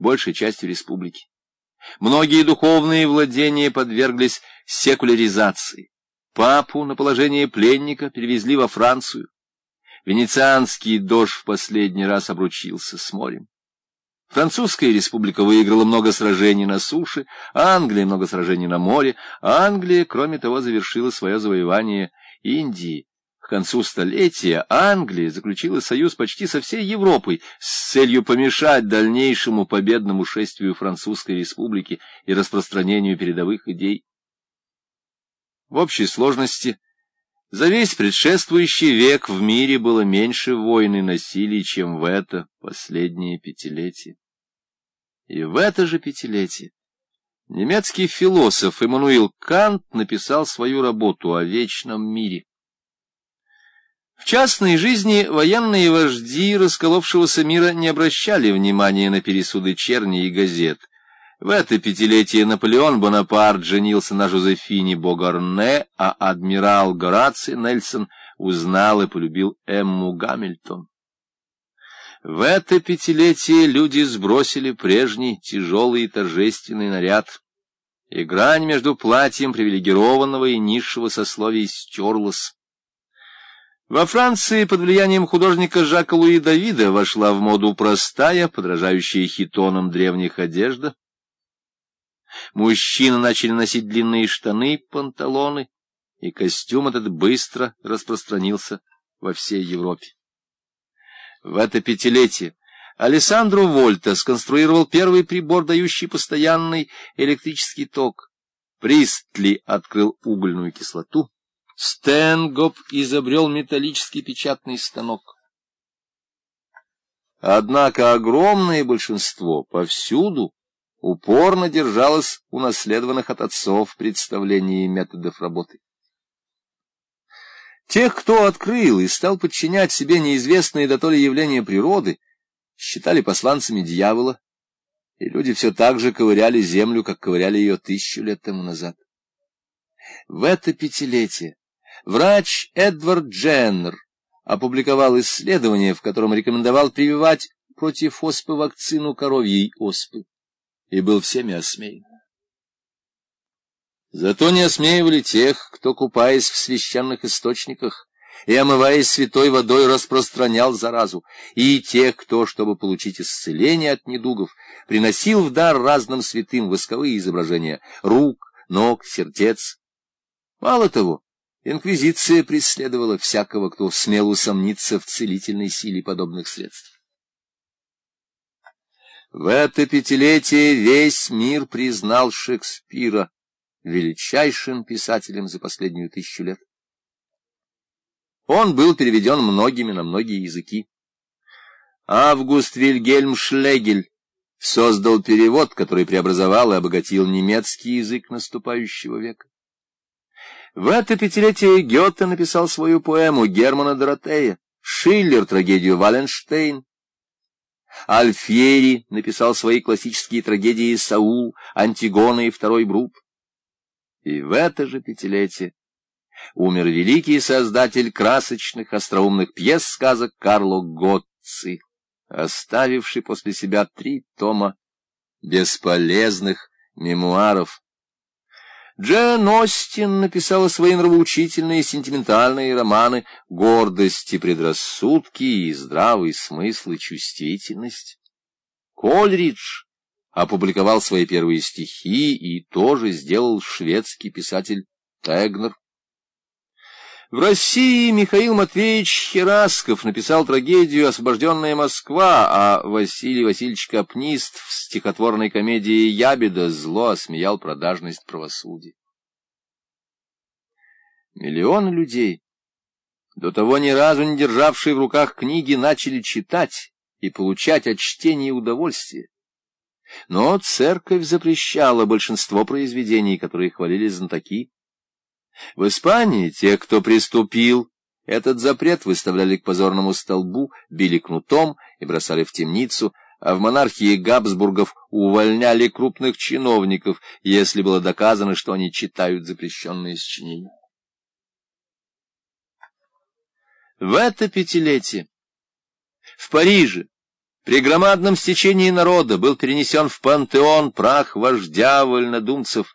большей частью республики. Многие духовные владения подверглись секуляризации. Папу на положение пленника перевезли во Францию. Венецианский дождь в последний раз обручился с морем. Французская республика выиграла много сражений на суше, Англия много сражений на море, а Англия, кроме того, завершила свое завоевание Индии. Концу столетия Англия заключила союз почти со всей Европой с целью помешать дальнейшему победному шествию Французской республики и распространению передовых идей. В общей сложности за весь предшествующий век в мире было меньше войн и насилий, чем в это последнее пятилетие. И в это же пятилетие немецкий философ Иммануил Кант написал свою работу о вечном мире. В частной жизни военные вожди расколовшегося мира не обращали внимания на пересуды черни и газет. В это пятилетие Наполеон Бонапарт женился на Жозефине Богарне, а адмирал Гораций Нельсон узнал и полюбил Эмму Гамильтон. В это пятилетие люди сбросили прежний тяжелый и торжественный наряд, и грань между платьем привилегированного и низшего сословия стерлась. Во Франции под влиянием художника Жака Луи Давида вошла в моду простая, подражающая хитонам древних одежда. Мужчины начали носить длинные штаны, панталоны, и костюм этот быстро распространился во всей Европе. В это пятилетие Алессандро Вольта сконструировал первый прибор, дающий постоянный электрический ток. Пристли открыл угольную кислоту. Стенгоп изобрел металлический печатный станок. Однако огромное большинство повсюду упорно держалось унаследованных от отцов представлений и методов работы. Тех, кто открыл и стал подчинять себе неизвестные до то ли явления природы, считали посланцами дьявола, и люди все так же ковыряли землю, как ковыряли ее тысячу лет тому назад. В это пятилетие врач Эдвард Дженнер опубликовал исследование, в котором рекомендовал прививать против оспы вакцину коровьей оспы, и был всеми осмеян. Зато не осмеивали тех, кто, купаясь в священных источниках и омываясь святой водой, распространял заразу, и тех, кто, чтобы получить исцеление от недугов, приносил в дар разным святым восковые изображения рук, ног, сердец. Мало того, инквизиция преследовала всякого, кто смел усомниться в целительной силе подобных средств. В это пятилетие весь мир признал Шекспира величайшим писателем за последнюю тысячу лет. Он был переведен многими на многие языки. Август Вильгельм Шлегель создал перевод, который преобразовал и обогатил немецкий язык наступающего века. В это пятилетие Гёте написал свою поэму Германа Доротея, Шиллер — трагедию Валенштейн, Альфьери написал свои классические трагедии «Саул», «Антигона» и «Второй Брут». И в это же пятилетие умер великий создатель красочных остроумных пьес сказок Карло Готци, оставивший после себя три тома бесполезных мемуаров. Джен Остин написала свои нравоучительные сентиментальные романы «Гордость и предрассудки» и «Здравый смысл и чувствительность». Кольридж опубликовал свои первые стихи и тоже сделал шведский писатель Тегнер. В России Михаил Матвеевич Херасков написал трагедию «Освобожденная Москва», а Василий Васильевич Капнист в стихотворной комедии «Ябеда» зло осмеял продажность правосудия. Миллионы людей, до того ни разу не державшие в руках книги, начали читать и получать от чтения удовольствие. Но церковь запрещала большинство произведений, которые хвалили знатоки. В Испании те, кто приступил, этот запрет выставляли к позорному столбу, били кнутом и бросали в темницу, а в монархии Габсбургов увольняли крупных чиновников, если было доказано, что они читают запрещенные сочинения. В это пятилетие в Париже При громадном стечении народа был перенесен в пантеон прах вождя вольнодумцев,